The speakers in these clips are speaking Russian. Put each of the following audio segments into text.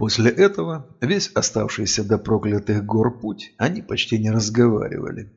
После этого весь оставшийся до проклятых гор путь они почти не разговаривали.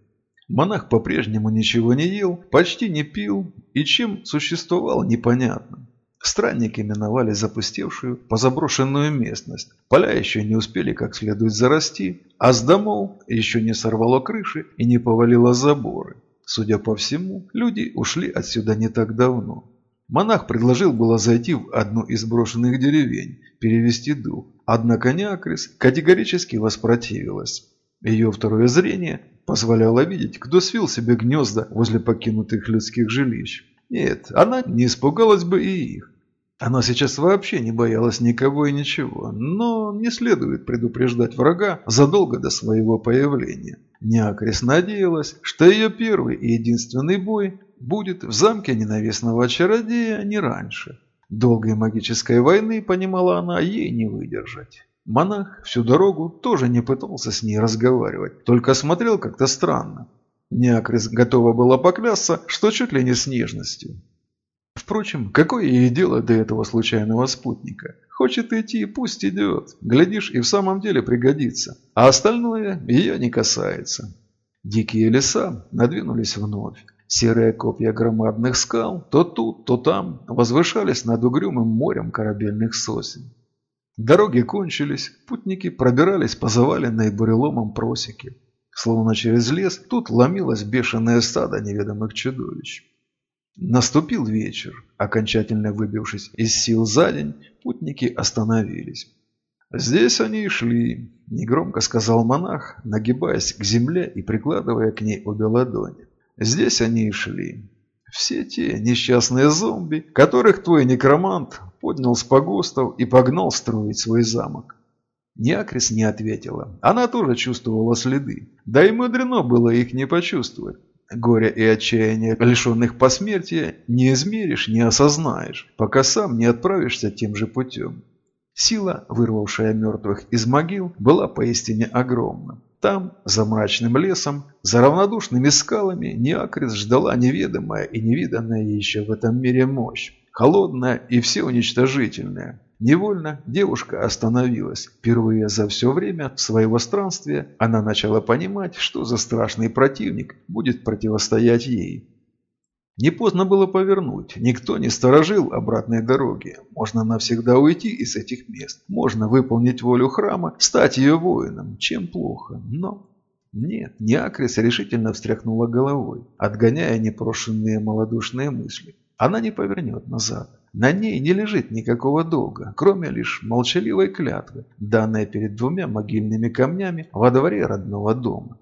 Монах по-прежнему ничего не ел, почти не пил и чем существовал непонятно. Странники миновали запустевшую, позаброшенную местность. Поля еще не успели как следует зарасти, а с домов еще не сорвало крыши и не повалило заборы. Судя по всему, люди ушли отсюда не так давно. Монах предложил было зайти в одну из брошенных деревень, перевести дух, однако Неакрис категорически воспротивилась. Ее второе зрение позволяло видеть, кто свил себе гнезда возле покинутых людских жилищ. Нет, она не испугалась бы и их. Она сейчас вообще не боялась никого и ничего, но не следует предупреждать врага задолго до своего появления. Неакрис надеялась, что ее первый и единственный бой будет в замке ненавистного чародея не раньше. Долгой магической войны, понимала она, ей не выдержать. Монах всю дорогу тоже не пытался с ней разговаривать, только смотрел как-то странно. Неакрис готова была поклясться, что чуть ли не с нежностью. Впрочем, какое ей дело до этого случайного спутника? Хочет идти, пусть идет. Глядишь, и в самом деле пригодится. А остальное ее не касается. Дикие леса надвинулись вновь. Серые копья громадных скал то тут, то там возвышались над угрюмым морем корабельных сосен. Дороги кончились, путники пробирались по заваленной буреломом просеке. Словно через лес тут ломилось бешеное стадо неведомых чудовищ. Наступил вечер. Окончательно выбившись из сил за день, путники остановились. «Здесь они и шли», – негромко сказал монах, нагибаясь к земле и прикладывая к ней обе ладони. «Здесь они и шли. Все те несчастные зомби, которых твой некромант поднял с погостов и погнал строить свой замок». Неакрис не ответила. Она тоже чувствовала следы. Да и мудрено было их не почувствовать. Горе и отчаяние, лишенных посмертия, не измеришь, не осознаешь, пока сам не отправишься тем же путем. Сила, вырвавшая мертвых из могил, была поистине огромна. Там, за мрачным лесом, за равнодушными скалами, Неакрис ждала неведомая и невиданная еще в этом мире мощь, холодная и всеуничтожительная. Невольно девушка остановилась. Впервые за все время своего странствия она начала понимать, что за страшный противник будет противостоять ей. Не поздно было повернуть, никто не сторожил обратной дороги. Можно навсегда уйти из этих мест, можно выполнить волю храма, стать ее воином, чем плохо, но... Нет, Неакрис решительно встряхнула головой, отгоняя непрошенные малодушные мысли. Она не повернет назад. На ней не лежит никакого долга, кроме лишь молчаливой клятвы, данной перед двумя могильными камнями во дворе родного дома.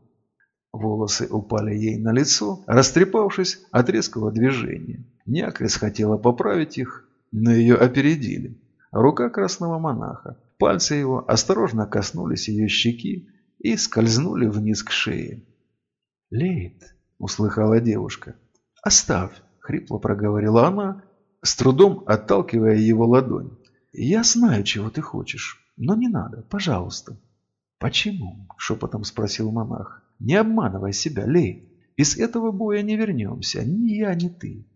Волосы упали ей на лицо, растрепавшись от резкого движения. Някрис хотела поправить их, но ее опередили. Рука красного монаха, пальцы его осторожно коснулись ее щеки и скользнули вниз к шее. «Лейт!» – услыхала девушка. «Оставь!» – хрипло проговорила она с трудом отталкивая его ладонь. «Я знаю, чего ты хочешь, но не надо, пожалуйста». «Почему?» – шепотом спросил монах. «Не обманывай себя, Лей. Из этого боя не вернемся, ни я, ни ты.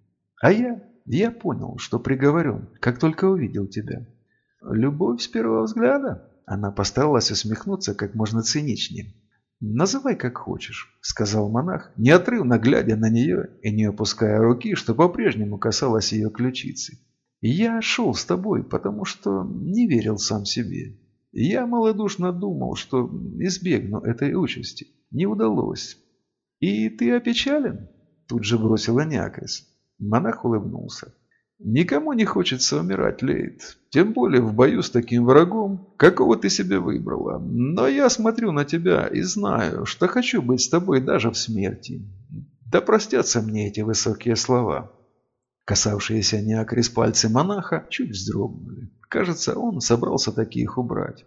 А я, я понял, что приговорен, как только увидел тебя». «Любовь с первого взгляда?» Она постаралась усмехнуться как можно циничнее. «Называй как хочешь», — сказал монах, неотрывно глядя на нее и не опуская руки, что по-прежнему касалось ее ключицы. «Я шел с тобой, потому что не верил сам себе. Я малодушно думал, что избегну этой участи. Не удалось. И ты опечален?» Тут же бросила Някрис. Монах улыбнулся. Никому не хочется умирать, Лейт. Тем более в бою с таким врагом, какого ты себе выбрала. Но я смотрю на тебя и знаю, что хочу быть с тобой даже в смерти. Да простятся мне эти высокие слова. Касавшиеся неакрис пальцы монаха чуть вздрогнули. Кажется, он собрался таких убрать.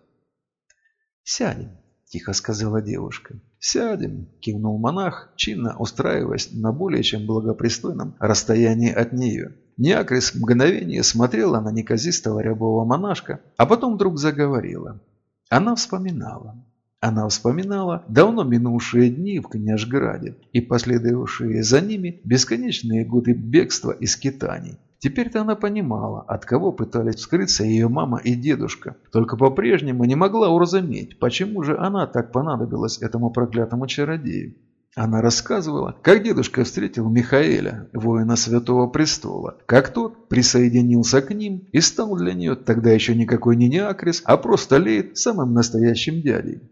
«Сядем», – тихо сказала девушка. «Сядем», – кивнул монах, чинно устраиваясь на более чем благопристойном расстоянии от нее. Неакрис мгновение смотрела на неказистого рябого монашка, а потом вдруг заговорила. Она вспоминала. Она вспоминала давно минувшие дни в Княжграде и последовавшие за ними бесконечные годы бегства и скитаний. Теперь-то она понимала, от кого пытались скрыться ее мама и дедушка, только по-прежнему не могла уразуметь, почему же она так понадобилась этому проклятому чародею. Она рассказывала, как дедушка встретил Михаэля, воина Святого Престола, как тот присоединился к ним и стал для нее тогда еще никакой не Неакрис, а просто Лейд самым настоящим дядей.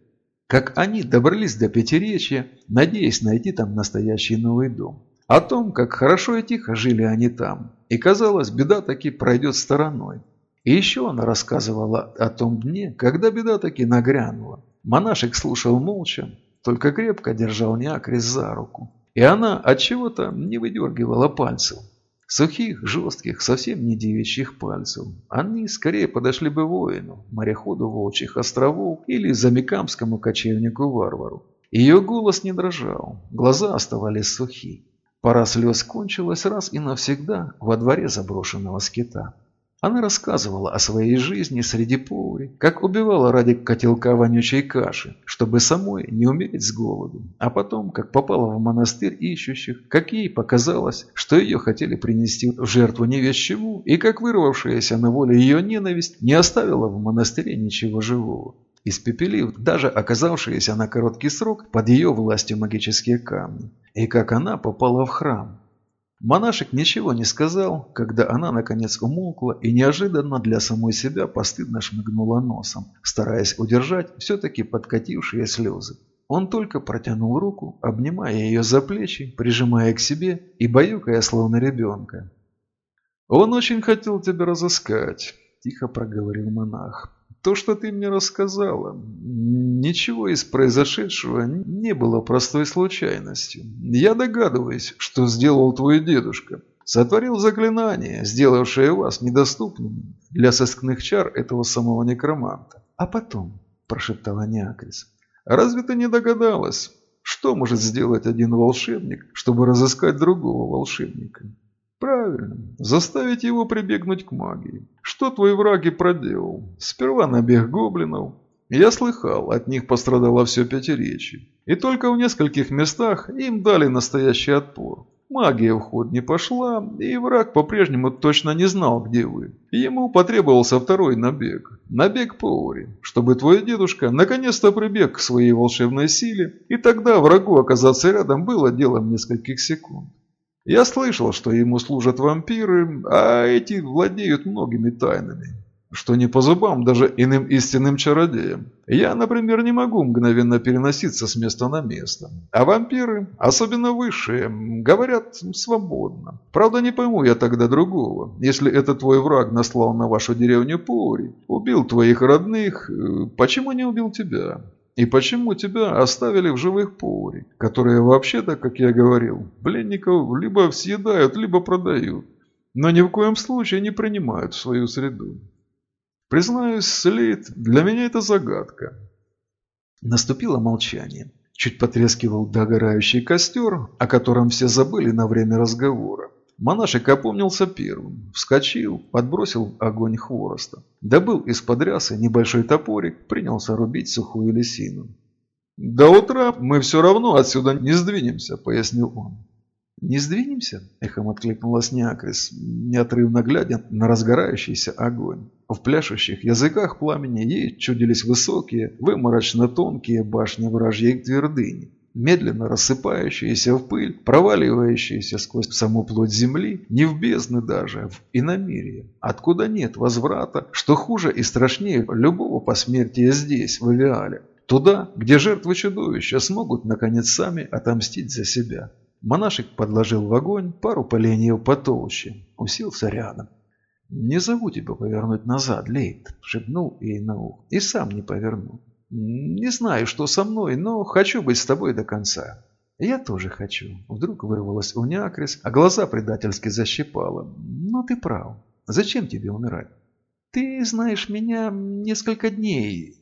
Как они добрались до Пятиречья, надеясь найти там настоящий новый дом. О том, как хорошо и тихо жили они там, и казалось, беда таки пройдет стороной. И еще она рассказывала о том дне, когда беда таки нагрянула. Монашек слушал молча, только крепко держал Неакрис за руку. И она от чего-то не выдергивала пальцев. Сухих, жестких, совсем не девичьих пальцев. Они скорее подошли бы воину, мореходу волчьих островов или замикамскому кочевнику-варвару. Ее голос не дрожал, глаза оставались сухи. Пора слез кончилась раз и навсегда во дворе заброшенного скита. Она рассказывала о своей жизни среди повари, как убивала ради котелка вонючей каши, чтобы самой не умереть с голоду, а потом, как попала в монастырь ищущих, как ей показалось, что ее хотели принести в жертву невещеву, и как вырвавшаяся на волю ее ненависть не оставила в монастыре ничего живого испепелив даже оказавшиеся на короткий срок под ее властью магические камни, и как она попала в храм, Монашек ничего не сказал, когда она наконец умолкла и неожиданно для самой себя постыдно шмыгнула носом, стараясь удержать все-таки подкатившие слезы. Он только протянул руку, обнимая ее за плечи, прижимая к себе и баюкая словно ребенка. «Он очень хотел тебя разыскать», – тихо проговорил монах. То, что ты мне рассказала, ничего из произошедшего не было простой случайностью. Я догадываюсь, что сделал твой дедушка. Сотворил заклинание, сделавшее вас недоступным для сыскных чар этого самого некроманта. А потом, прошептала Неакрис, разве ты не догадалась, что может сделать один волшебник, чтобы разыскать другого волшебника? Правильно, заставить его прибегнуть к магии. Что твой враг и проделал? Сперва набег гоблинов. Я слыхал, от них пострадало все пятиречие. И только в нескольких местах им дали настоящий отпор. Магия в ход не пошла, и враг по-прежнему точно не знал, где вы. Ему потребовался второй набег. Набег Поури, чтобы твой дедушка наконец-то прибег к своей волшебной силе, и тогда врагу оказаться рядом было делом нескольких секунд. Я слышал, что ему служат вампиры, а эти владеют многими тайнами, что не по зубам даже иным истинным чародеям. Я, например, не могу мгновенно переноситься с места на место. А вампиры, особенно высшие, говорят свободно. Правда, не пойму я тогда другого. Если это твой враг наслал на вашу деревню Пори, убил твоих родных, э, почему не убил тебя? И почему тебя оставили в живых поваре, которые вообще-то, как я говорил, пленников либо съедают, либо продают, но ни в коем случае не принимают в свою среду? Признаюсь, Слит, для меня это загадка. Наступило молчание. Чуть потрескивал догорающий костер, о котором все забыли на время разговора. Монашек опомнился первым, вскочил, подбросил огонь хвороста. Добыл из-под рясы небольшой топорик, принялся рубить сухую лисину. «До утра мы все равно отсюда не сдвинемся», — пояснил он. «Не сдвинемся?» – эхом откликнулась Неакрис, неотрывно глядя на разгорающийся огонь. В пляшущих языках пламени ей чудились высокие, выморочно тонкие башни вражьей твердыни медленно рассыпающиеся в пыль, проваливающиеся сквозь саму плоть земли, не в бездны даже, в иномирье, откуда нет возврата, что хуже и страшнее любого посмертия здесь, в Авиале. Туда, где жертвы чудовища смогут, наконец, сами отомстить за себя. Монашек подложил в огонь пару поленьев потолще, уселся рядом. «Не зову тебя повернуть назад, Лейт», — шепнул ей на ухо, и сам не повернул. Не знаю, что со мной, но хочу быть с тобой до конца. Я тоже хочу. Вдруг вырвалась у Неакрис, а глаза предательски защипала. Но ты прав. Зачем тебе умирать? Ты знаешь меня несколько дней.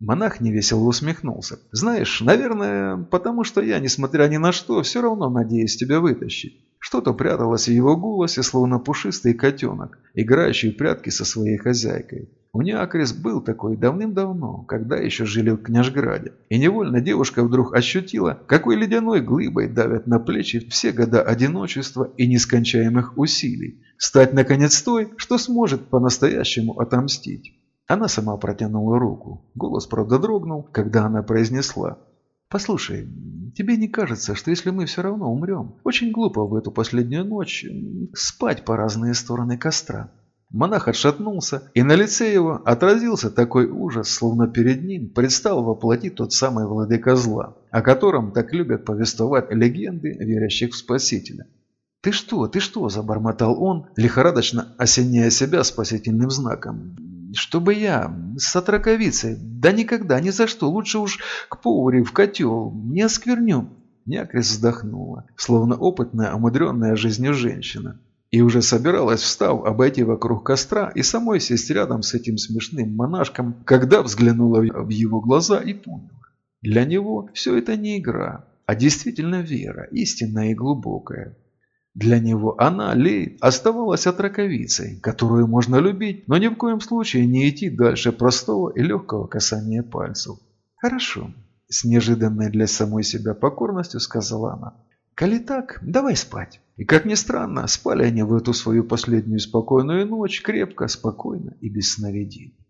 Монах невесело усмехнулся. «Знаешь, наверное, потому что я, несмотря ни на что, все равно надеюсь тебя вытащить. Что-то пряталось в его голосе, словно пушистый котенок, играющий в прятки со своей хозяйкой. У Неакрис был такой давным-давно, когда еще жили в Княжграде. И невольно девушка вдруг ощутила, какой ледяной глыбой давят на плечи все года одиночества и нескончаемых усилий. Стать, наконец, той, что сможет по-настоящему отомстить. Она сама протянула руку. Голос, правда, дрогнул, когда она произнесла. «Послушай, тебе не кажется, что если мы все равно умрем, очень глупо в эту последнюю ночь спать по разные стороны костра?» Монах отшатнулся, и на лице его отразился такой ужас, словно перед ним предстал воплотить тот самый владыка зла, о котором так любят повествовать легенды верящих в Спасителя. «Ты что, ты что?» – забормотал он, лихорадочно осеняя себя спасительным знаком. «Чтобы я с отраковицей? Да никогда, ни за что, лучше уж к поваре в котел, не оскверню». Някрис вздохнула, словно опытная, умудренная жизнью женщина. И уже собиралась, встав, обойти вокруг костра и самой сесть рядом с этим смешным монашком, когда взглянула в его глаза и поняла. Для него все это не игра, а действительно вера, истинная и глубокая. Для него она, Лей, оставалась отраковицей, которую можно любить, но ни в коем случае не идти дальше простого и легкого касания пальцев. «Хорошо», – с неожиданной для самой себя покорностью сказала она. «Коли так, давай спать». И как ни странно, спали они в эту свою последнюю спокойную ночь крепко, спокойно и без сновидений.